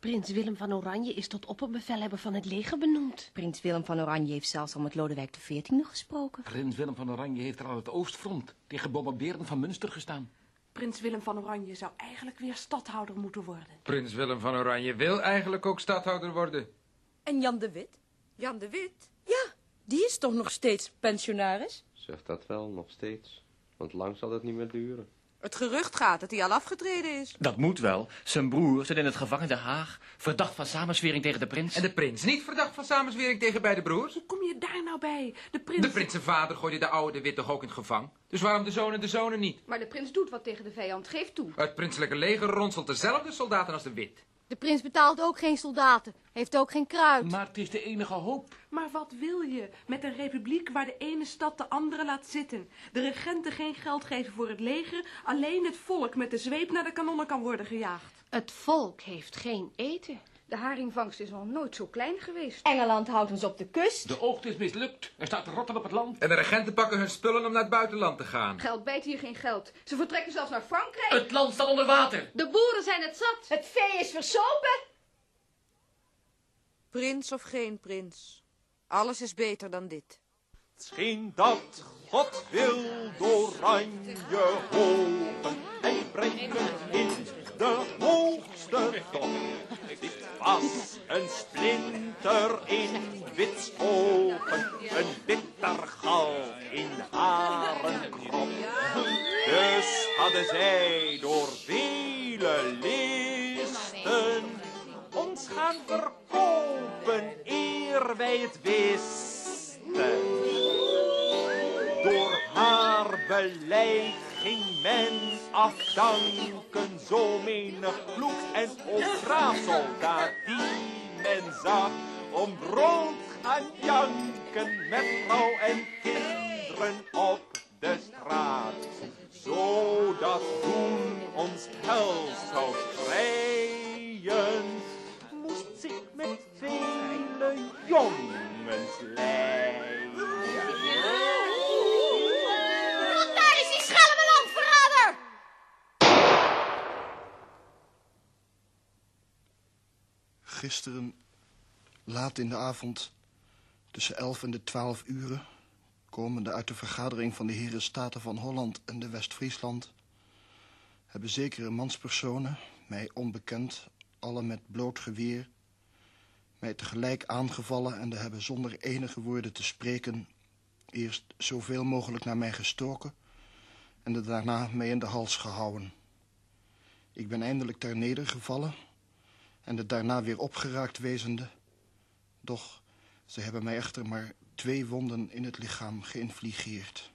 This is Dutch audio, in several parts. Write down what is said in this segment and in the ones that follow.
Prins Willem van Oranje is tot opperbevelhebber van het leger benoemd. Prins Willem van Oranje heeft zelfs al met Lodewijk XIV gesproken. Prins Willem van Oranje heeft er aan het oostfront tegen bombarderen van Münster gestaan. Prins Willem van Oranje zou eigenlijk weer stadhouder moeten worden. Prins Willem van Oranje wil eigenlijk ook stadhouder worden. En Jan de Wit? Jan de Wit? Ja, die is toch nog steeds pensionaris? Zeg dat wel, nog steeds. Want lang zal het niet meer duren. Het gerucht gaat dat hij al afgetreden is. Dat moet wel. Zijn broer zit in het gevangen Den Haag, verdacht van samenswering tegen de prins. En de prins niet verdacht van samenswering tegen beide broers? Hoe kom je daar nou bij? De prins... De prins zijn vader gooide de oude de Wit toch ook in het gevang? Dus waarom de zonen de zonen niet? Maar de prins doet wat tegen de vijand, geef toe. Het prinselijke leger ronselt dezelfde soldaten als de Wit. De prins betaalt ook geen soldaten, heeft ook geen kruid. Maar het is de enige hoop. Maar wat wil je met een republiek waar de ene stad de andere laat zitten? De regenten geen geld geven voor het leger, alleen het volk met de zweep naar de kanonnen kan worden gejaagd. Het volk heeft geen eten. De haringvangst is nog nooit zo klein geweest. Engeland houdt ons op de kust. De oogst is mislukt. Er staat rotten op het land. En de regenten pakken hun spullen om naar het buitenland te gaan. Geld bijt hier geen geld. Ze vertrekken zelfs naar Frankrijk. Het land staat onder water. De boeren zijn het zat. Het vee is versopen. Prins of geen prins, alles is beter dan dit. Scheen dat God wil oranje hopen en brengen in de hoogste top. Dit was een splinter in wits open, een bittergal in haren krop. Dus hadden zij door vele listen ons gaan verkopen eer wij het wisten. Door haar beleid ging men afdanken, zo menig ploeg en soldaat die men zag om brood gaan janken met vrouw en kinderen op de straat. Zodat toen ons hel zou vrijen, moest zich met vele jongens leiden. Daar is die schelmenlandverrader! Gisteren, laat in de avond, tussen 11 en de 12 uren, komende uit de vergadering van de heren Staten van Holland en de West-Friesland, hebben zekere manspersonen, mij onbekend, alle met bloot geweer, mij tegelijk aangevallen en de hebben zonder enige woorden te spreken eerst zoveel mogelijk naar mij gestoken en de daarna mij in de hals gehouden. Ik ben eindelijk ter nedergevallen en de daarna weer opgeraakt wezende. Doch ze hebben mij echter maar twee wonden in het lichaam geïnfligeerd.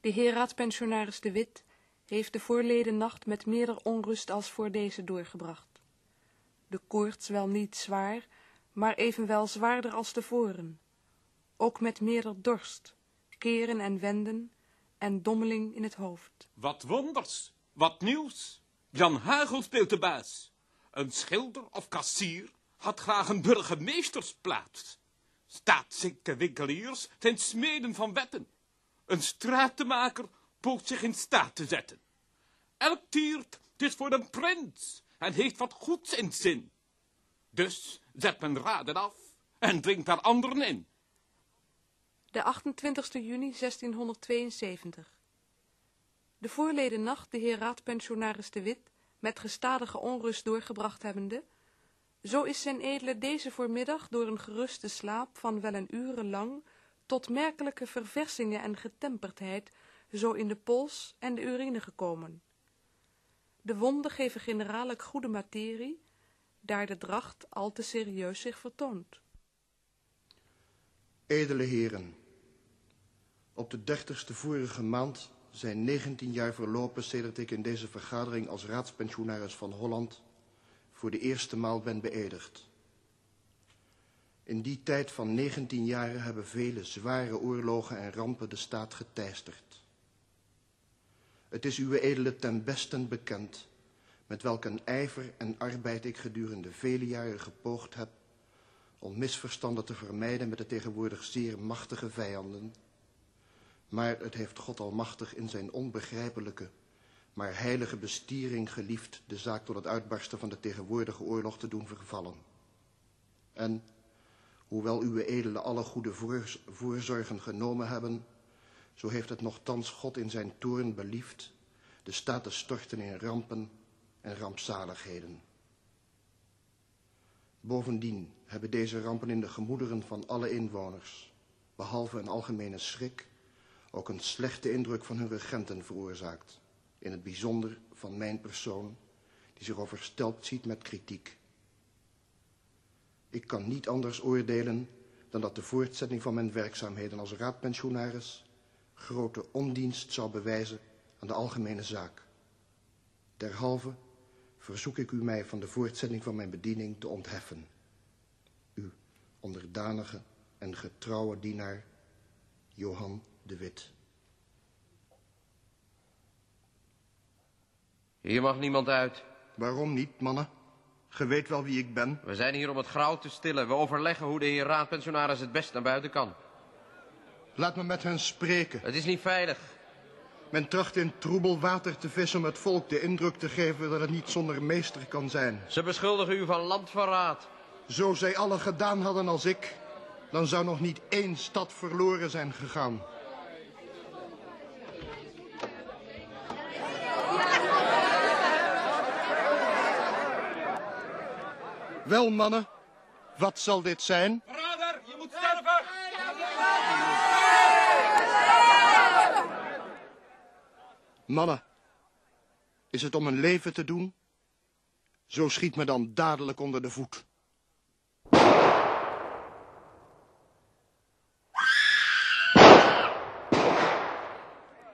De heer raadpensionaris De Wit heeft de voorleden nacht met meerder onrust als voor deze doorgebracht. De koorts wel niet zwaar, maar evenwel zwaarder als tevoren. Ook met meerder dorst, keren en wenden en dommeling in het hoofd. Wat wonders, wat nieuws. Jan Hagel speelt de baas. Een schilder of kassier had graag een burgemeestersplaats. Staatszieke winkeliers zijn smeden van wetten. Een stratenmaker poogt zich in staat te zetten. Elk tiert is voor een prins en heeft wat goeds in zin. Dus zet men raden af en dringt daar anderen in. De 28 juni 1672. De voorleden nacht de heer raadpensionaris de Wit met gestadige onrust doorgebracht hebbende, zo is zijn edele deze voormiddag door een geruste slaap van wel een uren lang tot merkelijke verversingen en getemperdheid zo in de pols en de urine gekomen. De wonden geven generalijk goede materie, daar de dracht al te serieus zich vertoont. Edele heren, op de dertigste vorige maand zijn 19 jaar verlopen sedert ik in deze vergadering als raadspensionaris van Holland voor de eerste maal ben beëdigd. In die tijd van 19 jaren hebben vele zware oorlogen en rampen de staat geteisterd. Het is uw edele ten besten bekend met welk een ijver en arbeid ik gedurende vele jaren gepoogd heb om misverstanden te vermijden met de tegenwoordig zeer machtige vijanden. Maar het heeft God Almachtig in zijn onbegrijpelijke, maar heilige bestiering geliefd de zaak tot het uitbarsten van de tegenwoordige oorlog te doen vervallen. En, hoewel uw edele alle goede voor, voorzorgen genomen hebben, zo heeft het nogthans God in zijn toorn beliefd de staat te storten in rampen en rampzaligheden. Bovendien hebben deze rampen in de gemoederen van alle inwoners, behalve een algemene schrik, ook een slechte indruk van hun regenten veroorzaakt. In het bijzonder van mijn persoon, die zich overstelpt ziet met kritiek. Ik kan niet anders oordelen dan dat de voortzetting van mijn werkzaamheden als raadpensionaris grote ondienst zou bewijzen aan de algemene zaak. Derhalve verzoek ik u mij van de voortzetting van mijn bediening te ontheffen. Uw onderdanige en getrouwe dienaar, Johan de Wit. Hier mag niemand uit. Waarom niet, mannen? Ge weet wel wie ik ben. We zijn hier om het grauw te stillen. We overleggen hoe de heer raadpensionaris het best naar buiten kan. Laat me met hen spreken. Het is niet veilig. Men tracht in troebel water te vissen om het volk de indruk te geven dat het niet zonder meester kan zijn. Ze beschuldigen u van landverraad. Zo zij alle gedaan hadden als ik, dan zou nog niet één stad verloren zijn gegaan. Wel, mannen, wat zal dit zijn? Verrader, je moet sterven! Mannen, is het om een leven te doen? Zo schiet me dan dadelijk onder de voet.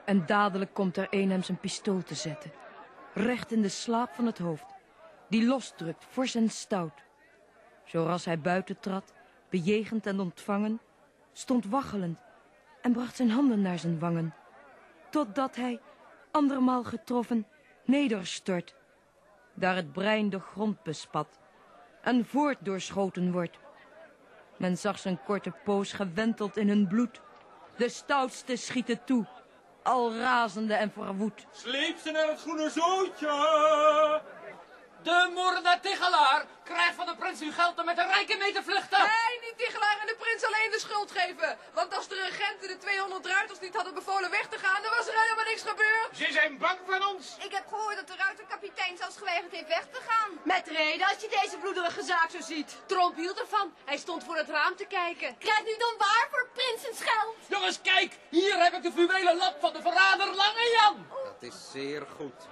En dadelijk komt er een hem zijn pistool te zetten. Recht in de slaap van het hoofd. Die losdrukt, fors en stout. Zoals hij buiten trad, bejegend en ontvangen, stond waggelend en bracht zijn handen naar zijn wangen. Totdat hij, andermaal getroffen, nederstort. Daar het brein de grond bespat en voort doorschoten wordt. Men zag zijn korte poos gewenteld in hun bloed. De stoutste schieten toe, al razende en verwoed. Sleep ze naar het groene zootje! De Tigelaar krijgt van de prins uw geld om met de rijken mee te vluchten. Nee, niet Tigelaar en de prins alleen de schuld geven. Want als de regenten de 200 ruiters niet hadden bevolen weg te gaan, dan was er helemaal niks gebeurd. Ze zijn bang van ons! Ik heb gehoord dat de ruiterkapitein zelfs geweigerd heeft weg te gaan. Met reden als je deze bloederige zaak zo ziet. Tromp hield ervan. Hij stond voor het raam te kijken. Krijgt u dan waar voor prinsens geld? Jongens, kijk, hier heb ik de fluwelen lap van de verrader Lange Jan. Dat is zeer goed.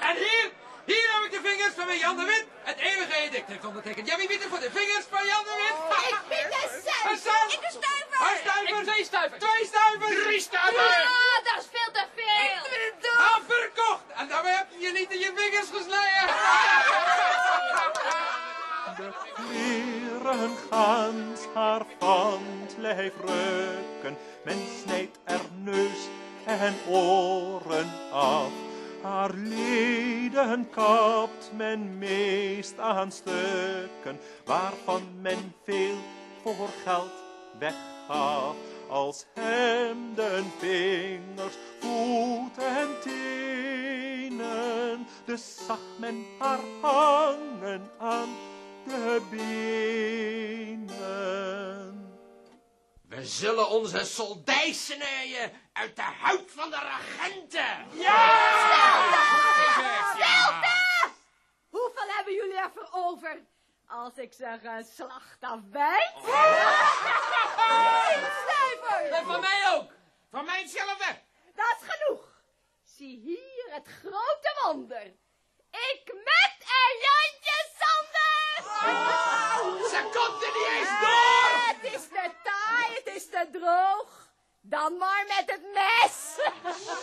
En hier, hier heb ik de vingers van mijn Jan de Wit. Het eeuwige edict heeft ondertekend. Ja, wie biedt er voor de vingers van Jan de Wit? Ik bied een cent. Een cent. Ik een stuiver. Een stuiver. Ik twee stuivers. Twee stuivers. Drie stuivers. Ah, dat is veel te aan stukken, waarvan men veel voor geld weggaf. Als hemden, vingers, voeten en tenen, dus zag men haar hangen aan de benen. We zullen onze soldij snijden uit de huid van de regenten. Hebben jullie voor over? Als ik zeg een slachtafbijt? Stuiver! En van mij ook. Van mijnzelfde. Dat is genoeg. Zie hier het grote wonder. Ik met een Jantje Sander! Ze komt er niet eens door. Het is te taai, het is te droog. Dan maar met het mes.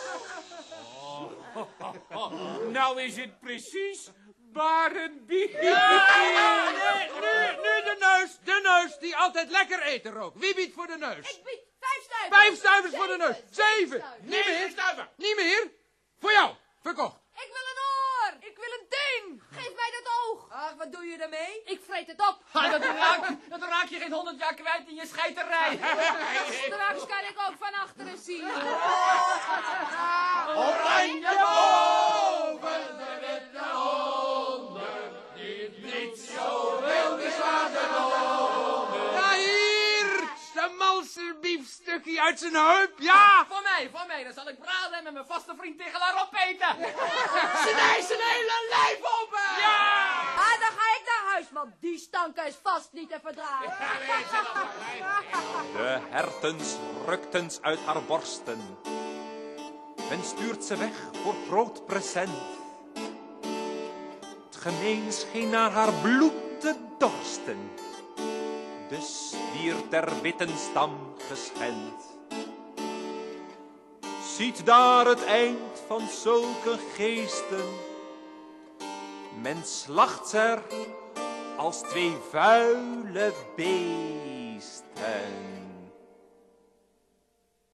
Nou is het precies Barendie. Nee, nu, nu de neus. De neus die altijd lekker eten rookt. Wie biedt voor de neus? Ik bied vijf stuivers. Vijf stuivers voor de neus. Zeven. Niet meer. stuiver. Niet meer. Voor jou. Verkocht. Ik wil een oor. Ik wil een teen. Geef mij dat oog. Ach, wat doe je daarmee? Ik vreet het op. Ha, dat, raak, dat raak je geen honderd jaar kwijt in je scheiterij. Straks kan ik ook van achteren zien. Oranje uit zijn heup, ja! Voor mij, voor mij. Dan zal ik braden en met mijn vaste vriend tegen haar opeten. Snij zijn hele lijf open! Ja! Ah, dan ga ik naar huis, want die stank is vast niet te verdragen. De hertens ruktens uit haar borsten. Men stuurt ze weg voor groot present. Het gemeen scheen naar haar bloed te dorsten. Dus dier ter witten stam geschend. Ziet daar het eind van zulke geesten. Men slacht als twee vuile beesten.